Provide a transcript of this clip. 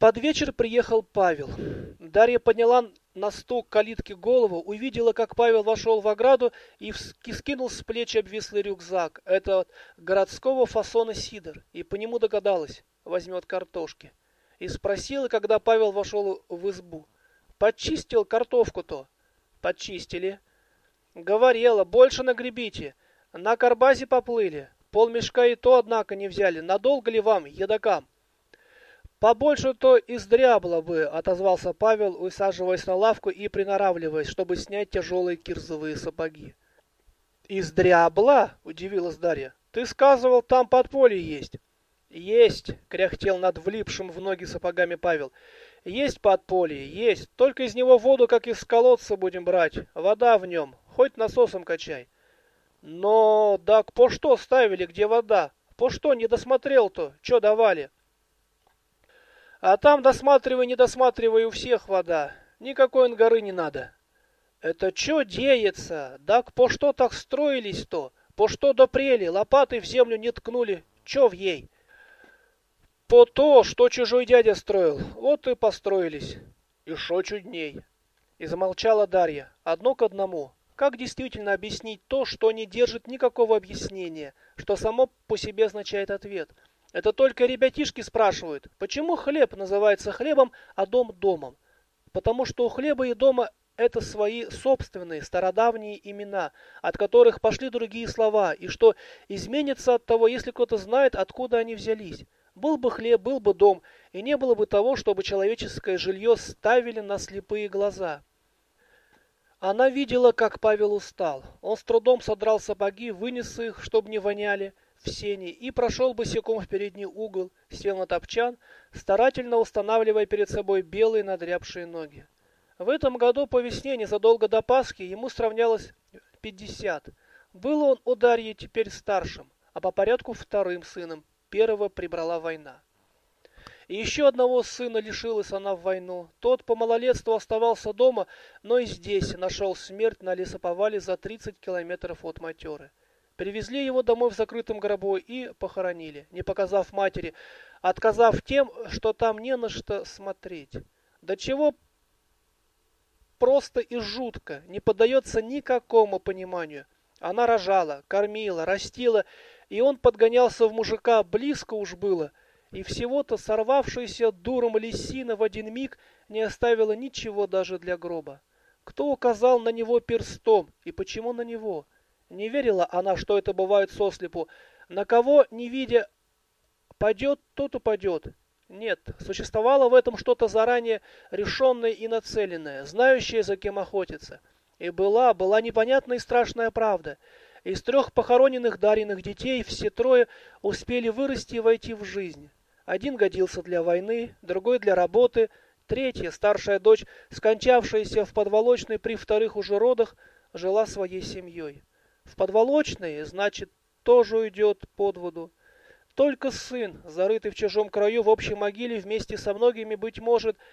Под вечер приехал Павел. Дарья подняла на стук калитки голову, увидела, как Павел вошел в ограду и скинул с плеч обвислый рюкзак. Это городского фасона сидор. И по нему догадалась, возьмет картошки. И спросила, когда Павел вошел в избу. Подчистил картошку-то? Подчистили. Говорила, больше нагребите. На карбазе поплыли. Полмешка и то, однако, не взяли. Надолго ли вам, едокам? «Побольше-то издрябло бы», — отозвался Павел, усаживаясь на лавку и приноравливаясь, чтобы снять тяжелые кирзовые сапоги. «Издрябло?» — удивилась Дарья. «Ты сказывал, там подполье есть». «Есть», — кряхтел над влипшим в ноги сапогами Павел. «Есть подполье, есть. Только из него воду, как из колодца, будем брать. Вода в нем. Хоть насосом качай». «Но, так по что ставили, где вода? По что не досмотрел-то? Че давали?» А там, досматривай, не досматривай, у всех вода. Никакой ангары не надо. Это что деется? Так по что так строились-то? По что допрели? Лопаты в землю не ткнули. Че в ей? По то, что чужой дядя строил. Вот и построились. И шо чудней. И замолчала Дарья. Одно к одному. Как действительно объяснить то, что не держит никакого объяснения, что само по себе означает ответ – это только ребятишки спрашивают, почему хлеб называется хлебом, а дом домом. Потому что у хлеба и дома это свои собственные стародавние имена, от которых пошли другие слова, и что изменится от того, если кто-то знает, откуда они взялись. Был бы хлеб, был бы дом, и не было бы того, чтобы человеческое жилье ставили на слепые глаза. Она видела, как Павел устал. Он с трудом содрал сапоги, вынес их, чтобы не воняли, в сене и прошел босиком в передний угол, сел на топчан, старательно устанавливая перед собой белые надрябшие ноги. В этом году по весне, незадолго до Пасхи, ему сравнялось 50. Был он у Дарьи теперь старшим, а по порядку вторым сыном. Первого прибрала война. И еще одного сына лишилась она в войну. Тот по малолетству оставался дома, но и здесь нашел смерть на лесоповале за 30 километров от Матеры. Привезли его домой в закрытом гробу и похоронили, не показав матери, отказав тем, что там не на что смотреть. До чего просто и жутко, не поддается никакому пониманию. Она рожала, кормила, растила, и он подгонялся в мужика, близко уж было, и всего-то сорвавшаяся дуром лисина в один миг не оставила ничего даже для гроба. Кто указал на него перстом и почему на него? — не верила она, что это бывает сослепу. На кого, не видя, падет, тот упадет. Нет, существовало в этом что-то заранее решенное и нацеленное, знающее, за кем охотиться. И была, была непонятная и страшная правда. Из трех похороненных Дариных детей все трое успели вырасти и войти в жизнь. Один годился для войны, другой для работы, третья, старшая дочь, скончавшаяся в подволочной при вторых уже родах, жила своей семьей. В подволочные, значит, тоже уйдет под воду. Только сын, зарытый в чужом краю в общей могиле вместе со многими, быть может,